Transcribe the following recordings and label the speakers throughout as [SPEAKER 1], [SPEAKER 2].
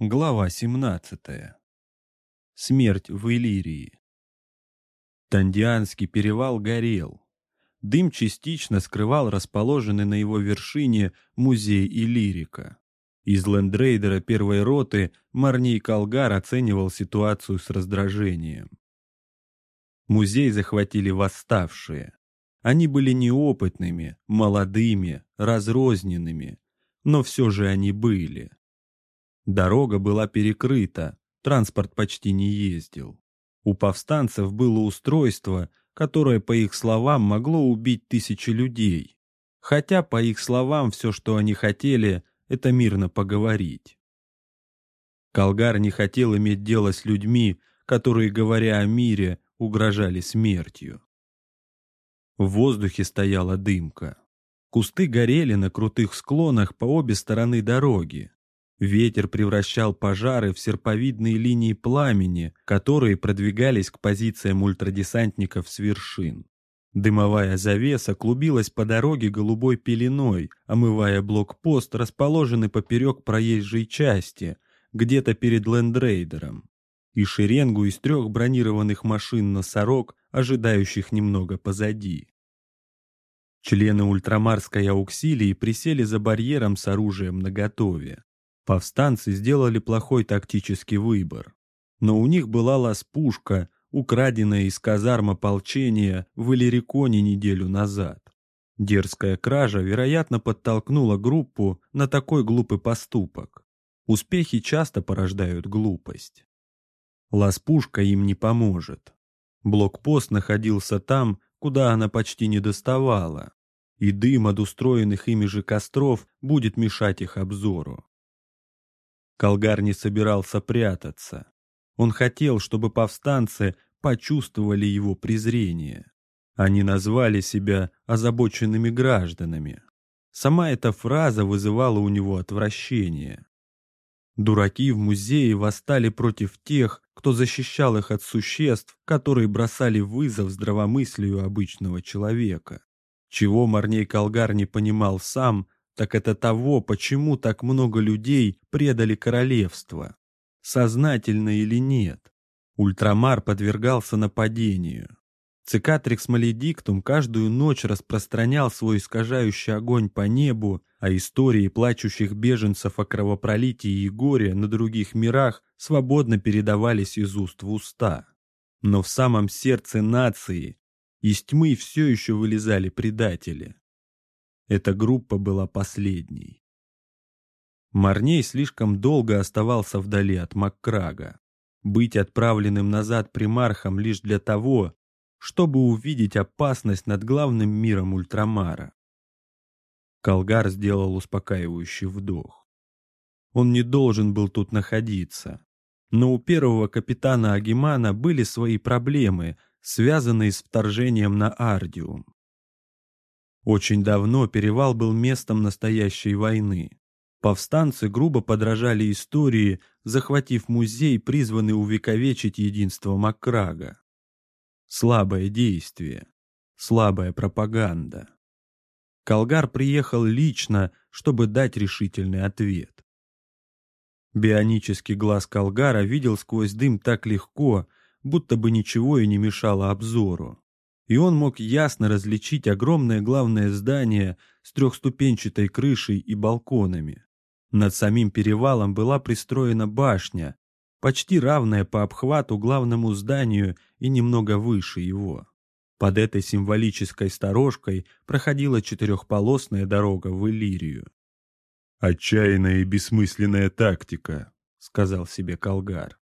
[SPEAKER 1] Глава 17. Смерть в Иллирии. Тандианский перевал горел. Дым частично скрывал расположенный на его вершине музей Иллирика. Из лендрейдера первой роты Марний Калгар оценивал ситуацию с раздражением. Музей захватили восставшие. Они были неопытными, молодыми, разрозненными, но все же они были. Дорога была перекрыта, транспорт почти не ездил. У повстанцев было устройство, которое, по их словам, могло убить тысячи людей. Хотя, по их словам, все, что они хотели, это мирно поговорить. Колгар не хотел иметь дело с людьми, которые, говоря о мире, угрожали смертью. В воздухе стояла дымка. Кусты горели на крутых склонах по обе стороны дороги. Ветер превращал пожары в серповидные линии пламени, которые продвигались к позициям ультрадесантников с вершин. Дымовая завеса клубилась по дороге голубой пеленой, омывая блокпост, расположенный поперек проезжей части, где-то перед лендрейдером, и шеренгу из трех бронированных машин «Носорог», ожидающих немного позади. Члены ультрамарской ауксилии присели за барьером с оружием наготове. Повстанцы сделали плохой тактический выбор. Но у них была ласпушка, украденная из казарм ополчения в Иллириконе неделю назад. Дерзкая кража, вероятно, подтолкнула группу на такой глупый поступок. Успехи часто порождают глупость. Ласпушка им не поможет. Блокпост находился там, куда она почти не доставала, и дым от устроенных ими же костров будет мешать их обзору. Колгар не собирался прятаться. Он хотел, чтобы повстанцы почувствовали его презрение. Они назвали себя озабоченными гражданами. Сама эта фраза вызывала у него отвращение. Дураки в музее восстали против тех, кто защищал их от существ, которые бросали вызов здравомыслию обычного человека. Чего Марней Колгар не понимал сам, так это того, почему так много людей предали королевство. Сознательно или нет. Ультрамар подвергался нападению. Цикатрикс Маледиктум каждую ночь распространял свой искажающий огонь по небу, а истории плачущих беженцев о кровопролитии и горе на других мирах свободно передавались из уст в уста. Но в самом сердце нации из тьмы все еще вылезали предатели. Эта группа была последней. Марней слишком долго оставался вдали от Маккрага. Быть отправленным назад примархом лишь для того, чтобы увидеть опасность над главным миром Ультрамара. Колгар сделал успокаивающий вдох. Он не должен был тут находиться. Но у первого капитана Агимана были свои проблемы, связанные с вторжением на Ардиум. Очень давно перевал был местом настоящей войны. Повстанцы грубо подражали истории, захватив музей, призванный увековечить единство Маккрага. Слабое действие, слабая пропаганда. Колгар приехал лично, чтобы дать решительный ответ. Бионический глаз Колгара видел сквозь дым так легко, будто бы ничего и не мешало обзору и он мог ясно различить огромное главное здание с трехступенчатой крышей и балконами. Над самим перевалом была пристроена башня, почти равная по обхвату главному зданию и немного выше его. Под этой символической сторожкой проходила четырехполосная дорога в Иллирию.
[SPEAKER 2] «Отчаянная и бессмысленная тактика», — сказал себе Колгар.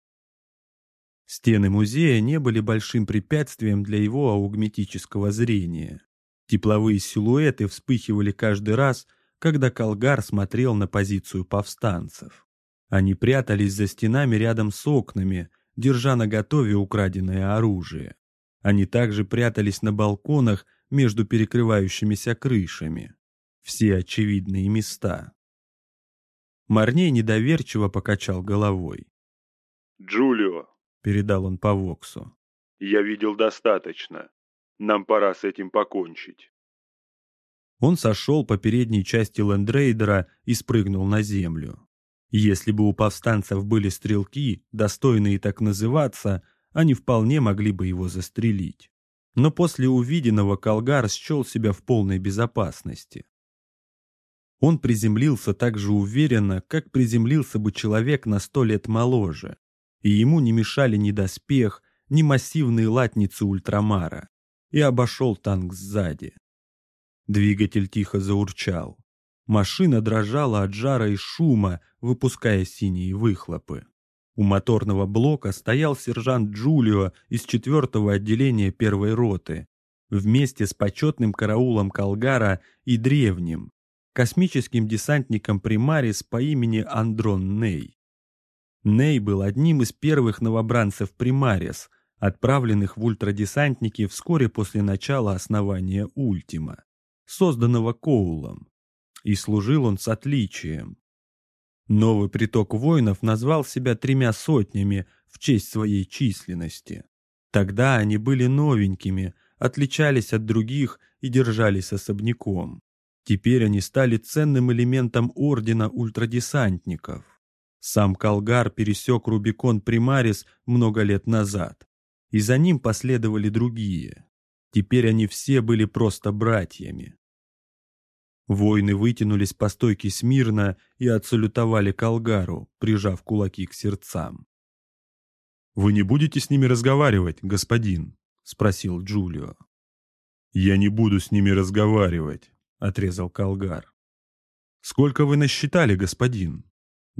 [SPEAKER 1] Стены музея не были большим препятствием для его аугметического зрения. Тепловые силуэты вспыхивали каждый раз, когда Колгар смотрел на позицию повстанцев. Они прятались за стенами рядом с окнами, держа наготове украденное оружие. Они также прятались на балконах между перекрывающимися крышами. Все очевидные места. Марней недоверчиво покачал головой.
[SPEAKER 2] «Джулио, —
[SPEAKER 1] передал он по Воксу.
[SPEAKER 2] «Я видел достаточно. Нам пора с этим покончить».
[SPEAKER 1] Он сошел по передней части лендрейдера и спрыгнул на землю.
[SPEAKER 3] Если бы у повстанцев были стрелки, достойные так называться, они вполне могли бы его застрелить. Но после увиденного Колгар счел себя в полной безопасности. Он приземлился так же уверенно, как приземлился бы человек на сто лет моложе, и ему не мешали ни доспех, ни массивные латницы ультрамара, и обошел танк сзади. Двигатель тихо заурчал. Машина дрожала от жара и шума, выпуская синие выхлопы. У моторного блока стоял сержант Джулио из четвертого отделения первой роты, вместе с почетным караулом Колгара и древним, космическим десантником Примарис по имени Андрон Ней. Ней был одним из первых новобранцев Примарис, отправленных в ультрадесантники вскоре после начала основания Ультима, созданного Коулом. И служил он с отличием. Новый приток воинов назвал себя тремя сотнями в честь своей численности. Тогда они были новенькими, отличались от других и держались особняком. Теперь они стали ценным элементом ордена ультрадесантников. Сам Калгар пересек Рубикон Примарис много лет назад, и за ним последовали другие. Теперь они все были просто братьями. Воины вытянулись по стойке смирно и отсалютовали Калгару, прижав кулаки к сердцам.
[SPEAKER 1] «Вы не будете с ними разговаривать, господин?» — спросил Джулио. «Я не буду с ними разговаривать», отрезал Калгар. «Сколько вы насчитали, господин?»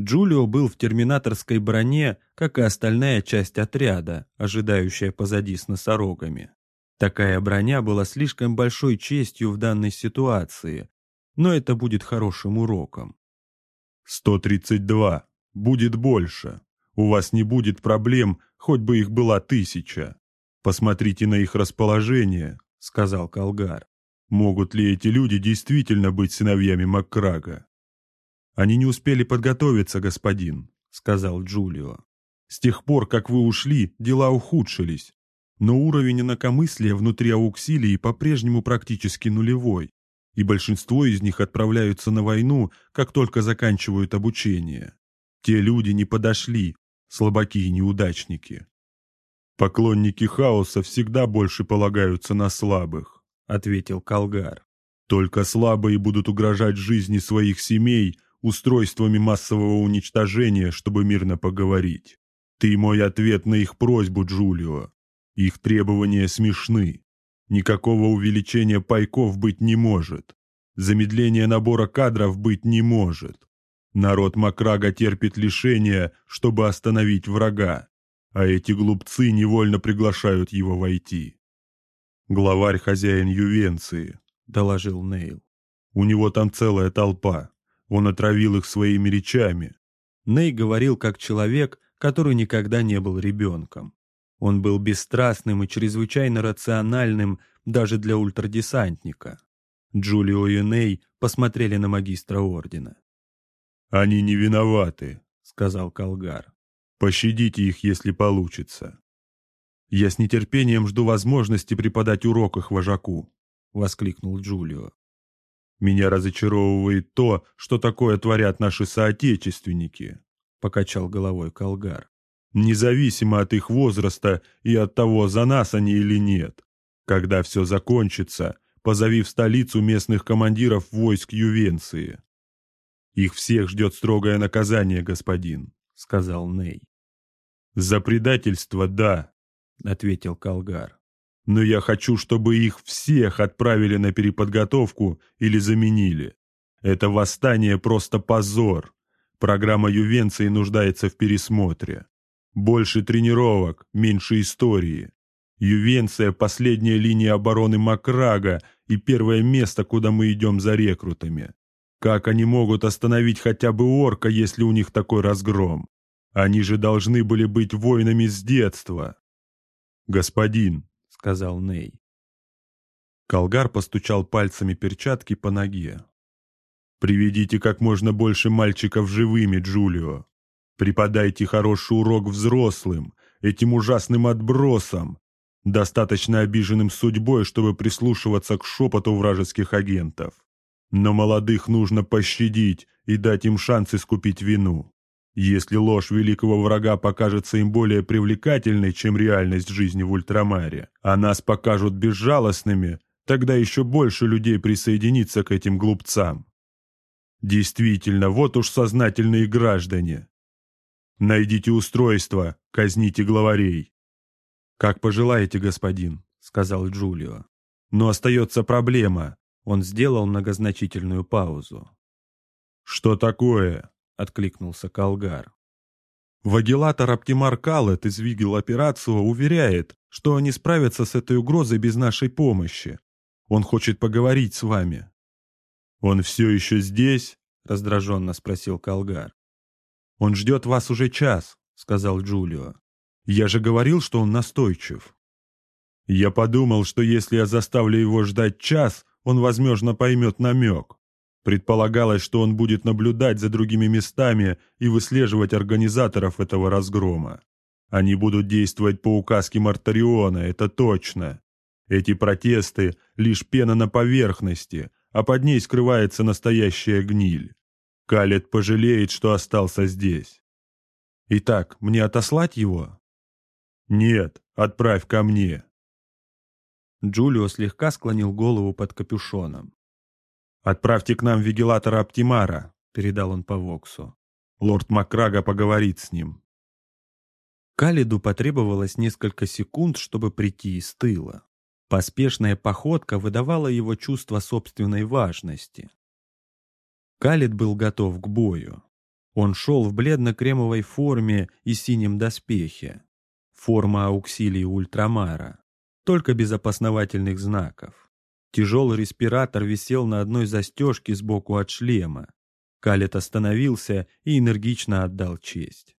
[SPEAKER 3] Джулио был в терминаторской броне, как и остальная часть отряда, ожидающая позади с носорогами. Такая броня была слишком большой честью в данной ситуации, но это будет хорошим уроком.
[SPEAKER 1] «Сто тридцать два. Будет больше. У вас не будет проблем, хоть бы их была тысяча. Посмотрите на их расположение», — сказал Калгар. Могут ли эти люди действительно быть сыновьями Маккрага? Они не успели подготовиться, господин, сказал Джулио. С тех пор, как вы ушли, дела ухудшились. Но уровень инакомыслия внутри ауксилии по-прежнему практически нулевой, и большинство из них отправляются на войну, как только заканчивают обучение. Те люди не подошли, слабаки и неудачники. Поклонники хаоса всегда больше полагаются на слабых ответил Калгар. Только слабые будут угрожать жизни своих семей устройствами массового уничтожения, чтобы мирно поговорить. Ты мой ответ на их просьбу, Джулио. Их требования смешны. Никакого увеличения пайков быть не может. Замедления набора кадров быть не может. Народ Макрага терпит лишения, чтобы остановить врага, а эти глупцы невольно приглашают его войти. «Главарь-хозяин Ювенции», — доложил Нейл. «У него там целая толпа. Он отравил их своими речами».
[SPEAKER 3] Ней говорил как человек, который никогда не был ребенком. Он был бесстрастным и чрезвычайно рациональным даже для ультрадесантника. Джулио и Ней посмотрели на магистра ордена.
[SPEAKER 1] «Они не виноваты», — сказал Калгар. «Пощадите их, если получится». «Я с нетерпением жду возможности преподать урок их вожаку», — воскликнул Джулио. «Меня разочаровывает то, что такое творят наши соотечественники», — покачал головой Колгар. «Независимо от их возраста и от того, за нас они или нет. Когда все закончится, позови в столицу местных командиров войск Ювенции». «Их всех ждет строгое наказание, господин», — сказал Ней. «За предательство, да, — ответил Калгар. «Но я хочу, чтобы их всех отправили на переподготовку или заменили. Это восстание просто позор. Программа Ювенции нуждается в пересмотре. Больше тренировок, меньше истории. Ювенция – последняя линия обороны Макрага и первое место, куда мы идем за рекрутами. Как они могут остановить хотя бы орка, если у них такой разгром? Они же должны были быть воинами с детства. «Господин», — сказал Ней. Колгар постучал пальцами перчатки по ноге. «Приведите как можно больше мальчиков живыми, Джулио. Преподайте хороший урок взрослым, этим ужасным отбросам, достаточно обиженным судьбой, чтобы прислушиваться к шепоту вражеских агентов. Но молодых нужно пощадить и дать им шанс искупить вину. Если ложь великого врага покажется им более привлекательной, чем реальность жизни в Ультрамаре, а нас покажут безжалостными, тогда еще больше людей присоединится к этим глупцам. Действительно, вот уж сознательные граждане. Найдите устройство, казните главарей.
[SPEAKER 4] «Как пожелаете, господин», — сказал Джулио. «Но остается проблема». Он сделал многозначительную паузу.
[SPEAKER 1] «Что такое?» — откликнулся Калгар. Вагелатор Оптимар Калет из Вигел Операцио уверяет, что они справятся с этой угрозой без нашей помощи. Он хочет поговорить с вами. «Он все еще здесь?» — раздраженно спросил Калгар.
[SPEAKER 4] «Он ждет вас уже час», — сказал Джулио. «Я же говорил, что он настойчив».
[SPEAKER 1] «Я подумал, что если я заставлю его ждать час, он, возможно, поймет намек. Предполагалось, что он будет наблюдать за другими местами и выслеживать организаторов этого разгрома. Они будут действовать по указке Мартариона, это точно. Эти протесты — лишь пена на поверхности, а под ней скрывается настоящая гниль. Калет пожалеет, что остался здесь.
[SPEAKER 4] Итак, мне отослать его?
[SPEAKER 1] Нет, отправь ко мне.
[SPEAKER 4] Джулио слегка склонил голову под капюшоном.
[SPEAKER 1] «Отправьте к нам вигилатора Оптимара», — передал он по Воксу. «Лорд Макрага поговорит с ним».
[SPEAKER 4] Калиду потребовалось несколько секунд, чтобы прийти из тыла. Поспешная походка выдавала его чувство собственной важности. Калид был готов к бою. Он шел в бледно-кремовой форме и синем доспехе. Форма ауксилии ультрамара. Только без опознавательных знаков. Тяжелый респиратор висел на одной застежке сбоку от шлема. Калет остановился и энергично отдал честь.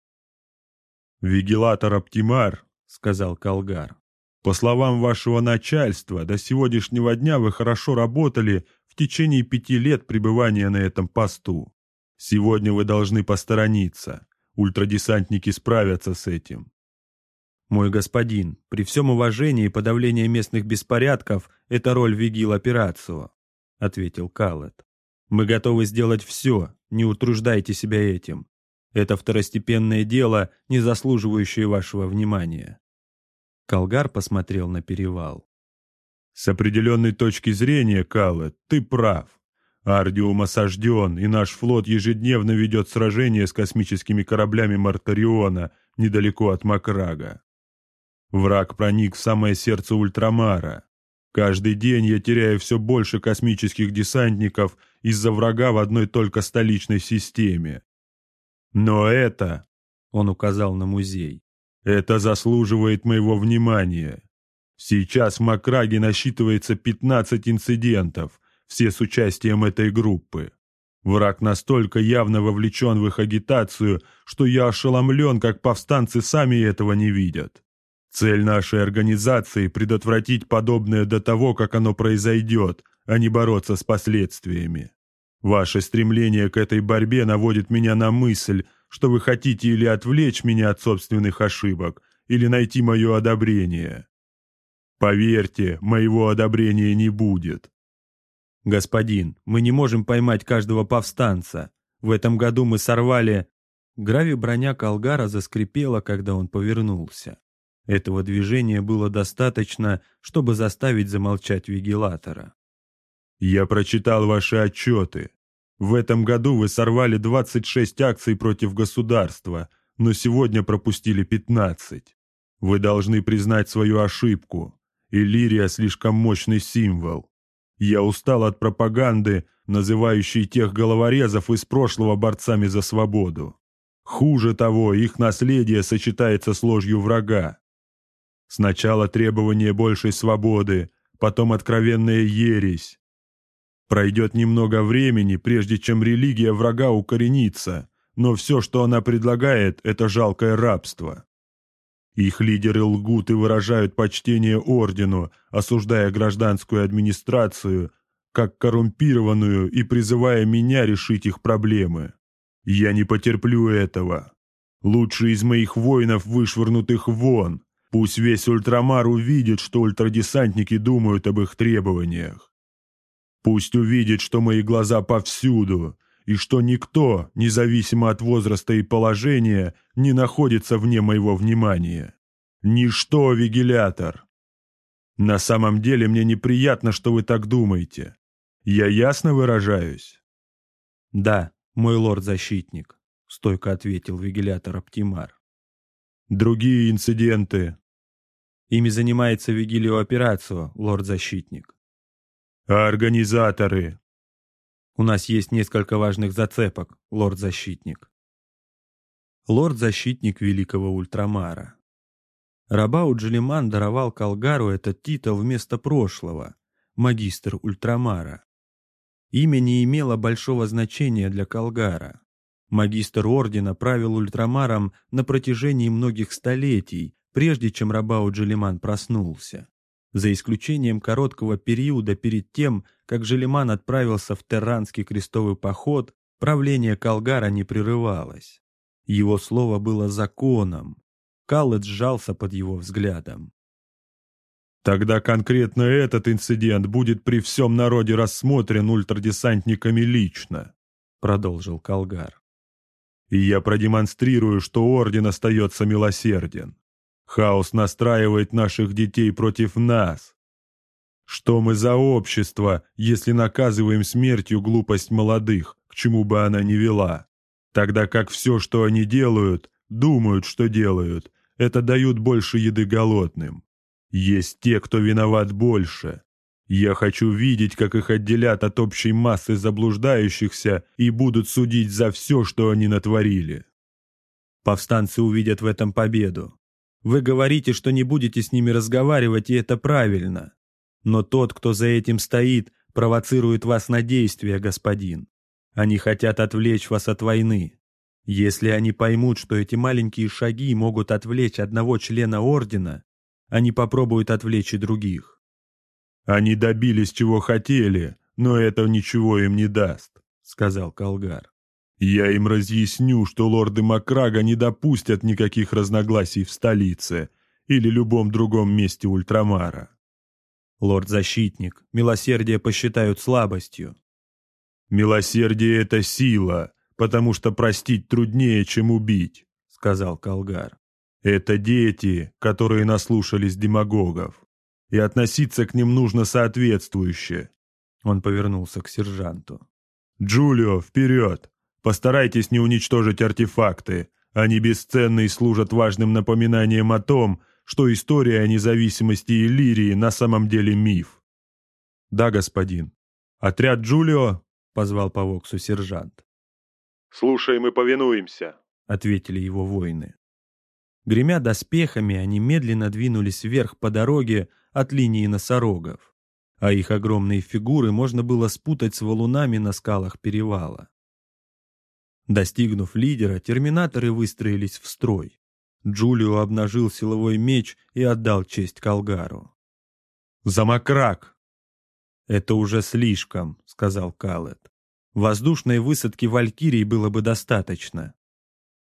[SPEAKER 1] «Вигилатор Оптимар», — сказал Калгар. По словам вашего начальства, до сегодняшнего дня вы хорошо работали в течение пяти лет пребывания на этом посту. Сегодня вы должны посторониться. Ультрадесантники справятся с этим.
[SPEAKER 4] «Мой господин, при всем уважении подавление местных беспорядков – это роль вигил операцию», – ответил Каллет. «Мы готовы сделать все, не утруждайте себя этим. Это второстепенное дело, не заслуживающее вашего внимания». Калгар посмотрел на перевал.
[SPEAKER 1] «С определенной точки зрения, Каллет, ты прав. Ардиум осажден, и наш флот ежедневно ведет сражения с космическими кораблями Мартариона недалеко от Макрага. Враг проник в самое сердце Ультрамара. Каждый день я теряю все больше космических десантников из-за врага в одной только столичной системе. Но это, — он указал на музей, это заслуживает моего внимания. Сейчас в Макраге насчитывается 15 инцидентов, все с участием этой группы. Враг настолько явно вовлечен в их агитацию, что я ошеломлен, как повстанцы сами этого не видят. Цель нашей организации – предотвратить подобное до того, как оно произойдет, а не бороться с последствиями. Ваше стремление к этой борьбе наводит меня на мысль, что вы хотите или отвлечь меня от собственных ошибок, или найти мое одобрение. Поверьте, моего одобрения не будет.
[SPEAKER 4] Господин, мы не можем поймать каждого повстанца. В этом году мы сорвали... Грави броня Калгара заскрипела, когда он повернулся. Этого движения было достаточно, чтобы заставить замолчать вигилатора.
[SPEAKER 1] «Я прочитал ваши отчеты. В этом году вы сорвали 26 акций против государства, но сегодня пропустили 15. Вы должны признать свою ошибку. Иллирия слишком мощный символ. Я устал от пропаганды, называющей тех головорезов из прошлого борцами за свободу. Хуже того, их наследие сочетается с ложью врага. Сначала требование большей свободы, потом откровенная ересь, Пройдет немного времени, прежде чем религия врага укоренится, но все, что она предлагает, это жалкое рабство. Их лидеры лгут и выражают почтение ордену, осуждая гражданскую администрацию как коррумпированную и призывая меня решить их проблемы. Я не потерплю этого. Лучшие из моих воинов вышвырнут их вон. Пусть весь ультрамар увидит, что ультрадесантники думают об их требованиях. Пусть увидит, что мои глаза повсюду,
[SPEAKER 2] и что никто, независимо от возраста и положения, не находится вне моего внимания. Ничто, вигилятор. На самом деле мне неприятно, что вы так думаете. Я ясно выражаюсь?
[SPEAKER 1] Да, мой лорд-защитник, стойко ответил вигилятор Оптимар.
[SPEAKER 2] Другие инциденты.
[SPEAKER 1] Ими занимается Вигил Оператус, лорд-защитник.
[SPEAKER 2] А организаторы?
[SPEAKER 1] У нас есть несколько важных зацепок, лорд-защитник. Лорд-защитник Великого Ультрамара. Робаут Жиллиман даровал Калгару этот титул вместо прошлого, магистр Ультрамара. Имя не имело большого значения для Калгара. Магистр Ордена правил Ультрамаром на протяжении многих столетий, прежде чем Робаут Жиллиман проснулся. За исключением короткого периода перед тем, как Желиман отправился в Терранский крестовый поход, правление Калгара не прерывалось. Его слово было законом. Каллет сжался под его взглядом.
[SPEAKER 2] Тогда конкретно этот инцидент будет при всем народе рассмотрен ультрадесантниками лично, продолжил Калгар. И я продемонстрирую, что Орден остается милосерден. Хаос настраивает наших детей против нас. Что мы за общество, если наказываем смертью глупость молодых, к чему бы она ни вела? Тогда как все, что они делают, думают, что делают, это дают больше еды голодным. Есть те, кто виноват больше. Я хочу видеть, как их отделят от общей массы заблуждающихся и будут судить за все, что они натворили.
[SPEAKER 1] Повстанцы увидят в этом победу. Вы говорите, что не будете с ними разговаривать, и это правильно. Но тот, кто за этим стоит, провоцирует вас на действия, господин. Они хотят отвлечь вас от войны. Если они поймут, что эти маленькие шаги могут отвлечь одного члена Ордена, они попробуют отвлечь и других.
[SPEAKER 2] «Они добились, чего хотели, но это ничего им не даст», — сказал Колгар. Я им разъясню, что лорды Макрага не допустят никаких разногласий в столице или любом другом месте Ультрамара.
[SPEAKER 1] Лорд-защитник, милосердие посчитают слабостью.
[SPEAKER 2] Милосердие — это сила, потому что простить труднее, чем убить, — сказал Колгар. Это дети, которые наслушались демагогов, и относиться к ним нужно соответствующе.
[SPEAKER 1] Он повернулся к сержанту.
[SPEAKER 2] «Джулио, вперед! Постарайтесь не уничтожить артефакты. Они бесценны и служат важным напоминанием о том, что история о независимости Иллирии на самом деле миф. «Да, господин. Отряд Джулио?» — позвал по Воксу сержант.
[SPEAKER 5] «Слушаем и повинуемся», —
[SPEAKER 1] ответили его воины. Гремя доспехами, они медленно двинулись вверх по дороге от линии носорогов, а их огромные фигуры можно было спутать с валунами на скалах перевала. Достигнув лидера, терминаторы выстроились в строй. Джулио обнажил силовой меч и отдал честь Калгару.
[SPEAKER 2] «Замакрак!»
[SPEAKER 1] «Это уже слишком», — сказал Калет. «Воздушной высадки Валькирии было бы достаточно».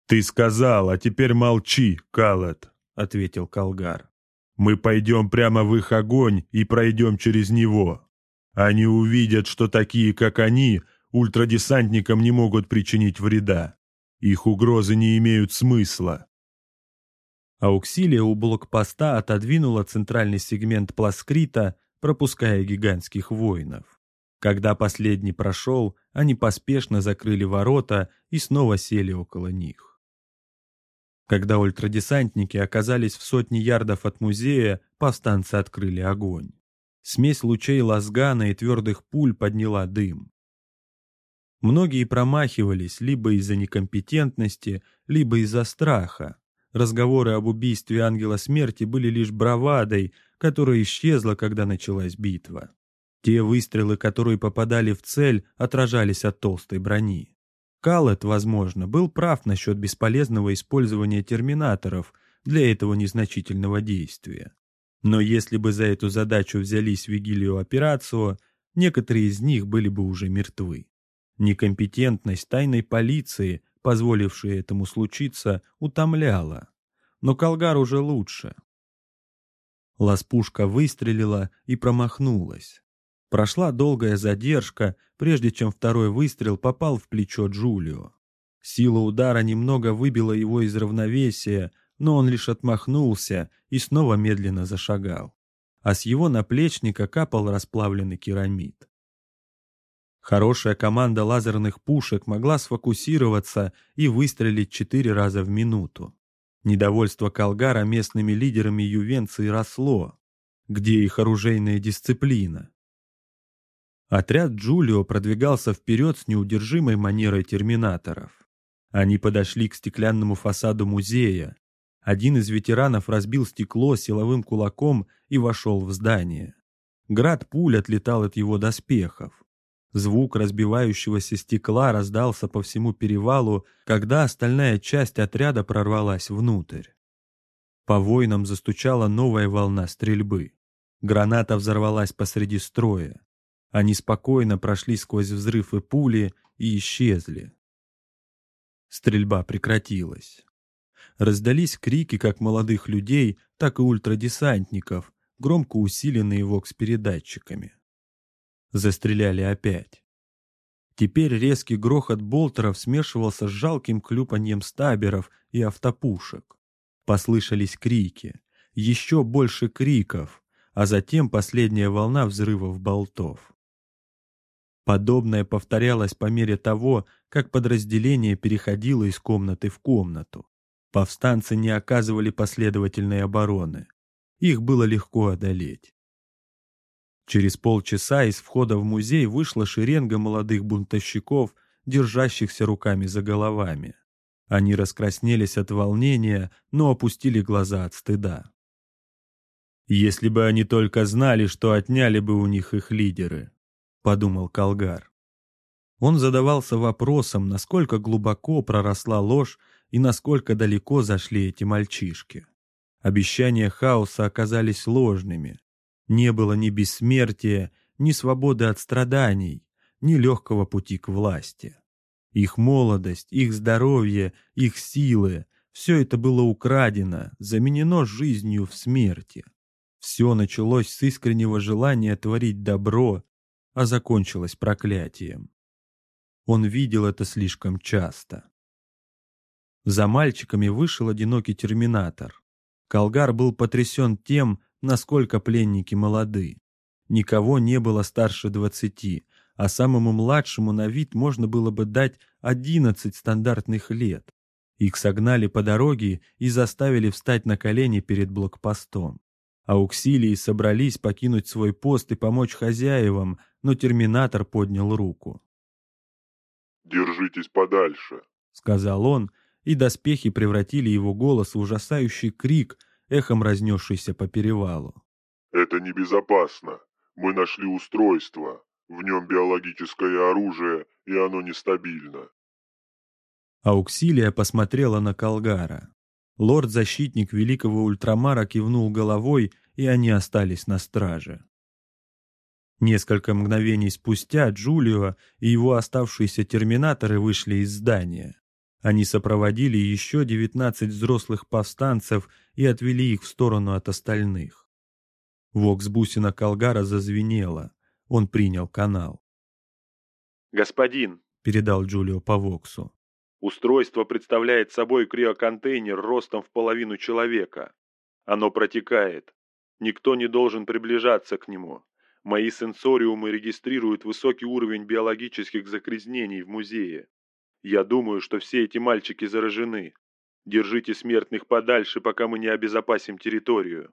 [SPEAKER 2] «Ты сказал, а теперь молчи, Калет», — ответил Калгар. «Мы пойдем прямо в их огонь и пройдем через него. Они увидят, что такие, как они, ультрадесантникам не могут причинить вреда. Их угрозы не имеют смысла.
[SPEAKER 1] Ауксилия у блокпоста отодвинула центральный сегмент пласкрита, пропуская гигантских воинов. Когда последний прошел, они поспешно закрыли ворота и снова сели около них. Когда ультрадесантники оказались в сотне ярдов от музея, повстанцы открыли огонь. Смесь лучей лазгана и твердых пуль подняла дым. Многие промахивались либо из-за некомпетентности, либо из-за страха. Разговоры об убийстве ангела смерти были лишь бравадой, которая исчезла, когда началась битва. Те выстрелы, которые попадали в цель, отражались от толстой брони. Каллет, возможно, был прав насчет бесполезного использования терминаторов для этого незначительного действия. Но если бы за эту задачу взялись Вигилию операцию, некоторые из них были бы уже мертвы. Некомпетентность тайной полиции, позволившей этому случиться, утомляла. Но Колгар уже лучше. Ласпушка выстрелила и промахнулась. Прошла долгая задержка, прежде чем второй выстрел попал в плечо Джулио. Сила удара немного выбила его из равновесия, но он лишь отмахнулся и снова медленно зашагал. А с его наплечника капал расплавленный керамид. Хорошая команда лазерных пушек могла сфокусироваться и выстрелить четыре раза в минуту. Недовольство Калгара местными лидерами Ювенции росло. Где их оружейная дисциплина? Отряд Джулио продвигался вперед с неудержимой манерой терминаторов. Они подошли к стеклянному фасаду музея. Один из ветеранов разбил стекло силовым кулаком и вошел в здание. Град пуль отлетал от его доспехов. Звук разбивающегося стекла раздался по всему перевалу, когда остальная часть отряда прорвалась внутрь. По воинам застучала новая волна стрельбы. Граната взорвалась посреди строя. Они спокойно прошли сквозь взрыв и пули и исчезли. Стрельба прекратилась. Раздались крики как молодых людей, так и ультрадесантников, громко усиленные вокс-передатчиками. Застреляли опять. Теперь резкий грохот болтеров смешивался с жалким клюпаньем стаберов и автопушек. Послышались крики, еще больше криков, а затем последняя волна взрывов болтов. Подобное повторялось по мере того, как подразделение переходило из комнаты в комнату. Повстанцы не оказывали последовательной обороны. Их было легко одолеть. Через полчаса из входа в музей вышла шеренга молодых бунтовщиков, держащихся руками за головами. Они раскраснелись от волнения, но опустили глаза от стыда. Если бы они только знали, что отняли бы у них их лидеры. — подумал Калгар. Он задавался вопросом, насколько глубоко проросла ложь и насколько далеко зашли эти мальчишки. Обещания хаоса оказались ложными. Не было ни бессмертия, ни свободы от страданий, ни легкого пути к власти. Их молодость, их здоровье, их силы — все это было украдено, заменено жизнью в смерти. Все началось с искреннего желания творить добро а закончилось проклятием. Он видел это слишком часто. За мальчиками вышел одинокий терминатор. Колгар был потрясен тем, насколько пленники молоды. Никого не было старше двадцати, а самому младшему на вид можно было бы дать одиннадцать стандартных лет. Их согнали по дороге и заставили встать на колени перед блокпостом. Ауксилии собрались покинуть свой пост и помочь хозяевам, но терминатор поднял руку.
[SPEAKER 5] «Держитесь подальше», —
[SPEAKER 1] сказал он, и доспехи превратили его голос в ужасающий крик, эхом разнесшийся по перевалу.
[SPEAKER 5] «Это небезопасно. Мы нашли устройство. В нем биологическое оружие, и оно нестабильно».
[SPEAKER 1] Ауксилия посмотрела на Калгара. Лорд-защитник Великого Ультрамара кивнул головой, и они остались на страже. Несколько мгновений спустя Джулио и его оставшиеся терминаторы вышли из здания. Они сопроводили еще 19 взрослых повстанцев и отвели их в сторону от остальных. Вокс-бусина Калгара зазвенела. Он принял канал.
[SPEAKER 6] «Господин», —
[SPEAKER 1] передал Джулио по Воксу,
[SPEAKER 6] Устройство представляет собой криоконтейнер ростом в половину человека. Оно протекает. Никто не должен приближаться к нему. Мои сенсориумы регистрируют высокий уровень биологических загрязнений в музее. Я думаю, что все эти мальчики заражены. Держите смертных подальше, пока мы не обезопасим территорию.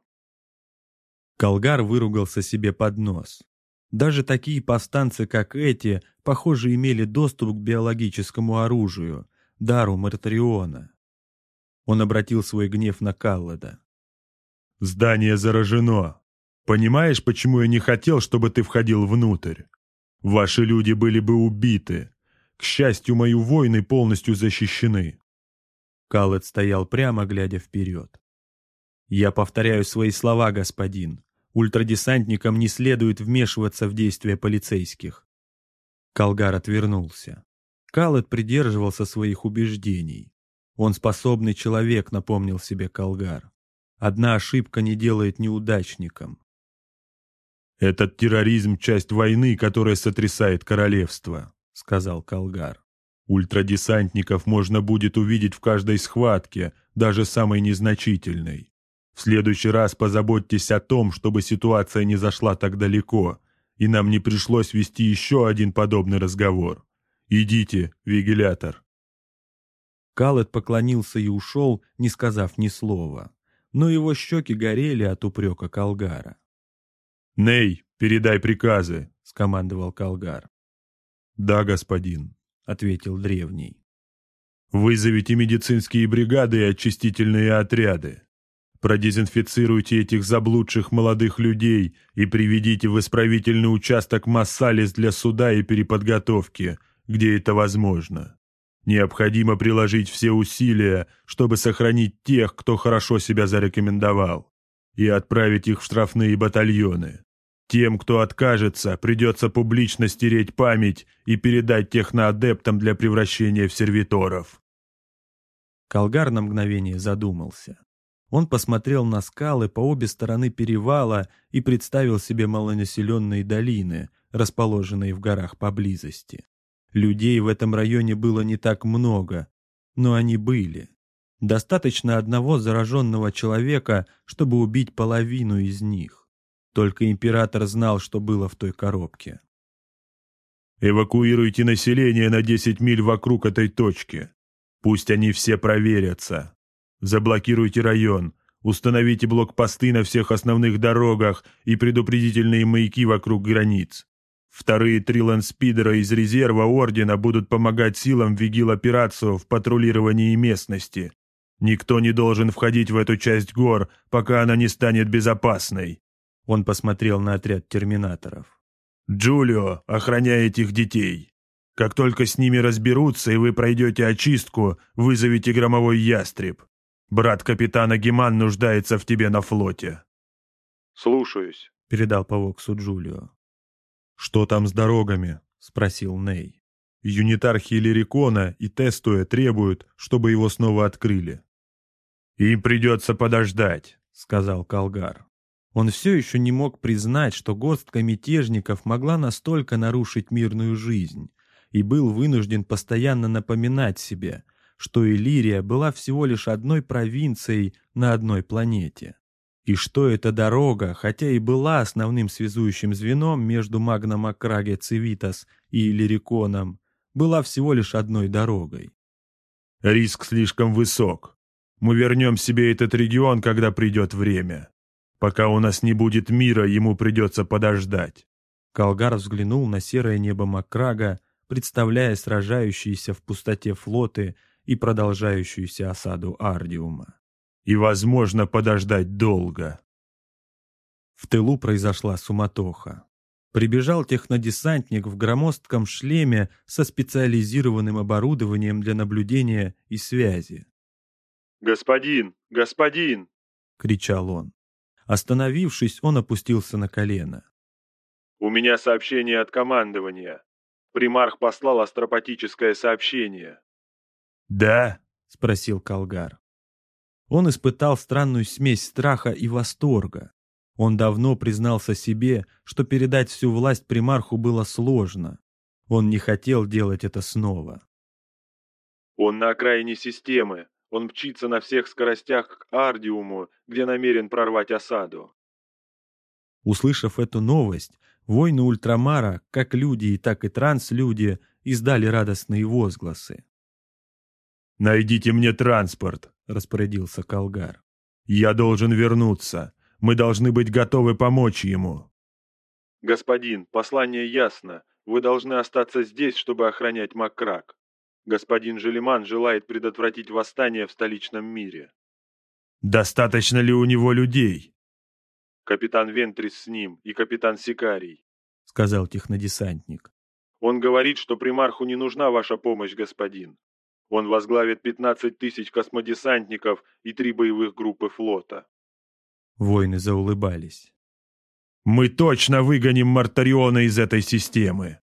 [SPEAKER 1] Колгар выругался себе под нос. Даже такие повстанцы, как эти, похоже, имели доступ к биологическому оружию, дару Мартариона. Он обратил свой гнев на Каллада.
[SPEAKER 2] «Здание заражено. Понимаешь, почему я не хотел, чтобы ты входил внутрь? Ваши люди были бы убиты. К счастью, мои воины полностью защищены».
[SPEAKER 1] Каллад стоял прямо, глядя вперед. «Я повторяю свои слова, господин. Ультрадесантникам не следует вмешиваться в действия полицейских». Калгар отвернулся. Калет придерживался своих убеждений. Он способный человек, напомнил себе Калгар. Одна ошибка не делает неудачником. «Этот терроризм — часть войны, которая сотрясает королевство», — сказал Калгар. «Ультрадесантников можно будет увидеть в каждой схватке, даже самой незначительной. В следующий раз позаботьтесь о том, чтобы ситуация не зашла так далеко, и нам не пришлось вести еще один подобный разговор. Идите, вигилятор».
[SPEAKER 7] Калет поклонился и ушел, не сказав ни слова. Но его щеки горели от упрека Калгара.
[SPEAKER 1] «Ней, передай приказы», —
[SPEAKER 7] скомандовал Калгар.
[SPEAKER 1] «Да, господин», —
[SPEAKER 7] ответил древний.
[SPEAKER 1] «Вызовите медицинские бригады и очистительные отряды. Продезинфицируйте этих заблудших молодых людей и приведите в исправительный участок Массалис для суда и переподготовки, где это возможно. Необходимо приложить все усилия, чтобы сохранить тех, кто хорошо себя зарекомендовал, и отправить их в штрафные батальоны. Тем, кто откажется, придется публично стереть память и передать техноадептам для превращения в сервиторов.
[SPEAKER 7] Колгар на мгновение задумался. Он посмотрел на скалы по обе стороны перевала и представил себе малонаселенные долины, расположенные в горах поблизости. Людей в этом районе было не так много, но они были. Достаточно одного зараженного человека, чтобы убить половину из них. Только император знал, что было в той коробке.
[SPEAKER 1] «Эвакуируйте население на 10 миль вокруг этой точки. Пусть они все проверятся. Заблокируйте район, установите блокпосты на всех основных дорогах и предупредительные маяки вокруг границ. Вторые три ландспидера из резерва Ордена будут помогать силам Вигил-операцию в патрулировании местности. Никто не должен входить в эту часть гор, пока она не станет безопасной.
[SPEAKER 7] Он посмотрел на отряд терминаторов.
[SPEAKER 1] «Джулио, охраняй этих детей. Как только с ними разберутся и вы пройдете очистку, вызовите громовой ястреб. Брат капитана Геман нуждается в тебе на флоте».
[SPEAKER 8] «Слушаюсь», —
[SPEAKER 7] передал по Воксу Джулио.
[SPEAKER 1] «Что там с дорогами?» — спросил Ней. Юнитархи Лирикона и Тестуя требуют, чтобы его снова открыли. «Им придется подождать», — сказал Калгар.
[SPEAKER 7] Он все еще не мог признать, что горстка мятежников могла настолько нарушить мирную жизнь, и был вынужден постоянно напоминать себе, что Иллирия была всего лишь одной провинцией на одной планете. И что эта дорога, хотя и была основным связующим звеном между Магном Акраге Цивитас и Иллириконом, была всего лишь одной дорогой.
[SPEAKER 1] «Риск слишком высок. Мы вернем себе этот регион, когда придет время», Пока у нас не будет мира, ему придется подождать».
[SPEAKER 7] Калгар взглянул на серое небо Макрага, представляя сражающиеся в пустоте флоты и продолжающуюся осаду Ардиума.
[SPEAKER 1] «И, возможно, подождать долго».
[SPEAKER 7] В тылу произошла суматоха. Прибежал технодесантник в громоздком шлеме со специализированным оборудованием для наблюдения и связи.
[SPEAKER 8] «Господин! Господин!»
[SPEAKER 7] — кричал он. Остановившись, он опустился на колено.
[SPEAKER 8] «У меня сообщение от командования. Примарх послал астропатическое сообщение».
[SPEAKER 1] «Да?»
[SPEAKER 7] — спросил Калгар. Он испытал странную смесь страха и восторга. Он давно признался себе, что передать всю власть примарху было сложно. Он не хотел делать это снова.
[SPEAKER 8] «Он на окраине системы. Он мчится на всех скоростях к Ардиуму, где намерен прорвать осаду.
[SPEAKER 7] Услышав эту новость, воины Ультрамара, как люди, так и транслюди, издали радостные возгласы.
[SPEAKER 1] «Найдите мне транспорт», — распорядился Калгар. «Я должен вернуться. Мы должны быть готовы помочь ему».
[SPEAKER 8] «Господин, послание ясно. Вы должны остаться здесь, чтобы охранять Маккрак. Господин Желиман желает предотвратить восстание в столичном мире.
[SPEAKER 1] Достаточно ли у него людей?
[SPEAKER 8] Капитан Вентрис с ним и капитан Сикарий,
[SPEAKER 7] сказал технодесантник.
[SPEAKER 8] Он говорит, что примарху не нужна ваша помощь, господин. Он возглавит 15 тысяч космодесантников и три боевых группы флота.
[SPEAKER 7] Воины заулыбались.
[SPEAKER 1] «Мы точно выгоним Мартариона из этой системы!»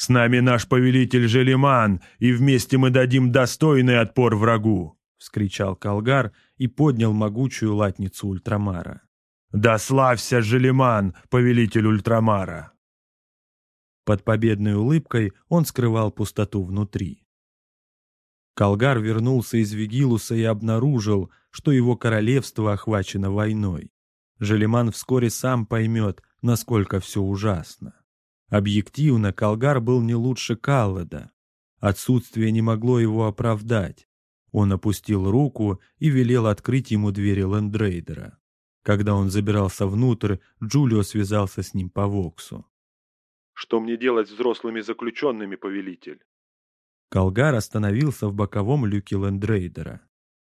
[SPEAKER 1] С нами наш повелитель Желиман, и вместе мы дадим достойный отпор врагу!» — вскричал Калгар и поднял могучую латницу ультрамара.
[SPEAKER 2] «Да славься, Желеман, повелитель Ультрамара!»
[SPEAKER 1] Под победной улыбкой он скрывал пустоту внутри. Калгар вернулся из Вигилуса и обнаружил, что его королевство охвачено войной. Желеман вскоре сам поймет, насколько все ужасно. Объективно, Калгар был не лучше Калледа. Отсутствие не могло его оправдать. Он опустил руку и велел открыть ему двери лендрейдера. Когда он забирался внутрь, Джулио связался с ним по Воксу.
[SPEAKER 6] «Что мне делать с взрослыми заключенными, повелитель?»
[SPEAKER 1] Калгар остановился в боковом люке лендрейдера.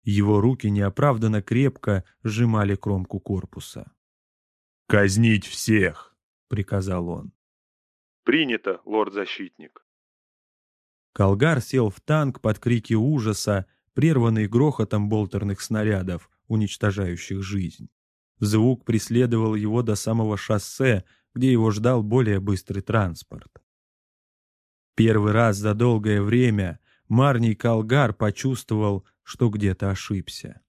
[SPEAKER 1] Его руки неоправданно крепко сжимали кромку корпуса.
[SPEAKER 2] «Казнить всех!» — приказал он.
[SPEAKER 6] «Принято, лорд-защитник».
[SPEAKER 1] Калгар сел в танк под крики ужаса, прерванный грохотом болтерных снарядов, уничтожающих жизнь. Звук преследовал его до самого шоссе, где его ждал более быстрый транспорт. Первый раз за долгое время Марний Калгар почувствовал, что где-то ошибся.